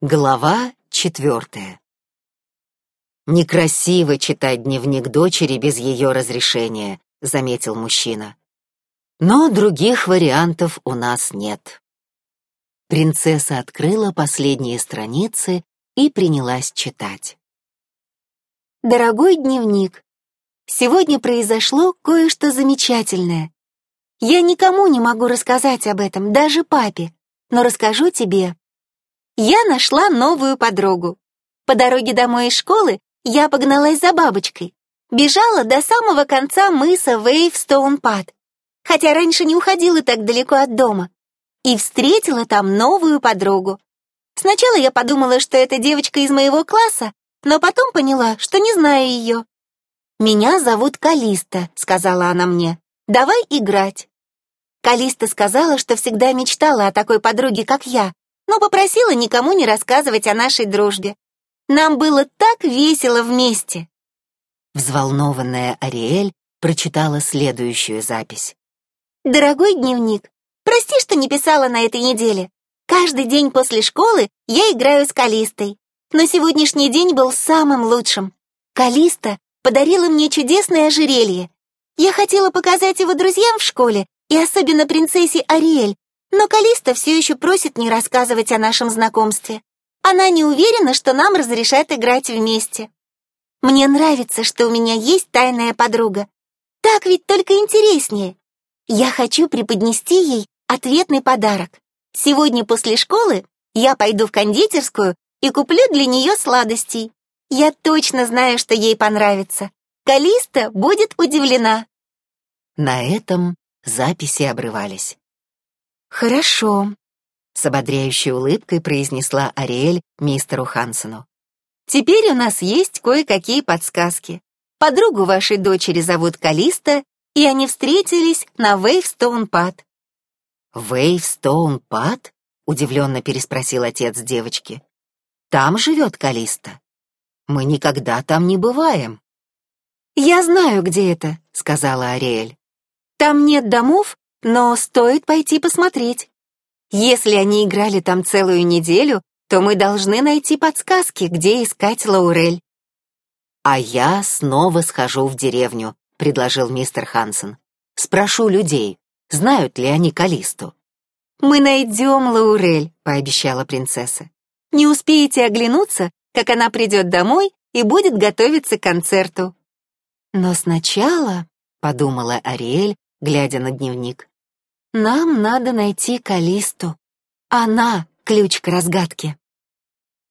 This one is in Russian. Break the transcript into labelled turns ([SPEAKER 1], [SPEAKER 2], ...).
[SPEAKER 1] Глава четвертая. «Некрасиво читать дневник дочери без ее разрешения», — заметил мужчина. «Но других вариантов у нас нет». Принцесса открыла последние страницы и принялась читать.
[SPEAKER 2] Дорогой дневник, сегодня произошло кое-что замечательное. Я никому не могу рассказать об этом, даже папе, но расскажу тебе я нашла новую подругу. По дороге домой из школы я погналась за бабочкой. Бежала до самого конца мыса Вейвстоун-Пад, хотя раньше не уходила так далеко от дома, и встретила там новую подругу. Сначала я подумала, что это девочка из моего класса, но потом поняла, что не знаю ее. «Меня зовут Калиста», — сказала она мне. «Давай играть». Калиста сказала, что всегда мечтала о такой подруге, как я, но попросила никому не рассказывать о нашей дружбе. Нам было так весело вместе.
[SPEAKER 1] Взволнованная Ариэль прочитала следующую запись.
[SPEAKER 2] «Дорогой дневник, прости, что не писала на этой неделе. Каждый день после школы я играю с Калистой, но сегодняшний день был самым лучшим. Калиста подарила мне чудесное ожерелье. Я хотела показать его друзьям в школе, и особенно принцессе Ариэль, но Калиста все еще просит не рассказывать о нашем знакомстве. Она не уверена, что нам разрешат играть вместе. Мне нравится, что у меня есть тайная подруга. Так ведь только интереснее. Я хочу преподнести ей ответный подарок. Сегодня после школы я пойду в кондитерскую и куплю для нее сладостей. Я точно знаю, что ей понравится. Калиста будет удивлена.
[SPEAKER 1] На этом записи обрывались.
[SPEAKER 2] «Хорошо», — с ободряющей улыбкой произнесла Ариэль мистеру Хансену. «Теперь у нас есть кое-какие подсказки. Подругу вашей дочери зовут Калиста, и они встретились на Вейвстоун-Пад».
[SPEAKER 1] «Вейвстоун-Пад?» — удивленно переспросил отец девочки. «Там живет Калиста. Мы никогда там не бываем».
[SPEAKER 2] «Я знаю, где это», — сказала Ариэль. «Там нет домов, но стоит пойти посмотреть. Если они играли там целую неделю, то мы должны найти подсказки, где искать Лаурель.
[SPEAKER 1] «А я снова схожу в деревню», — предложил мистер Хансен. «Спрошу людей, знают ли они Калисту».
[SPEAKER 2] «Мы найдем Лаурель», — пообещала принцесса. «Не успеете оглянуться, как она придет домой и будет готовиться к концерту». «Но сначала», — подумала Ариэль, глядя на дневник, нам надо найти Калисту. Она — ключ к разгадке.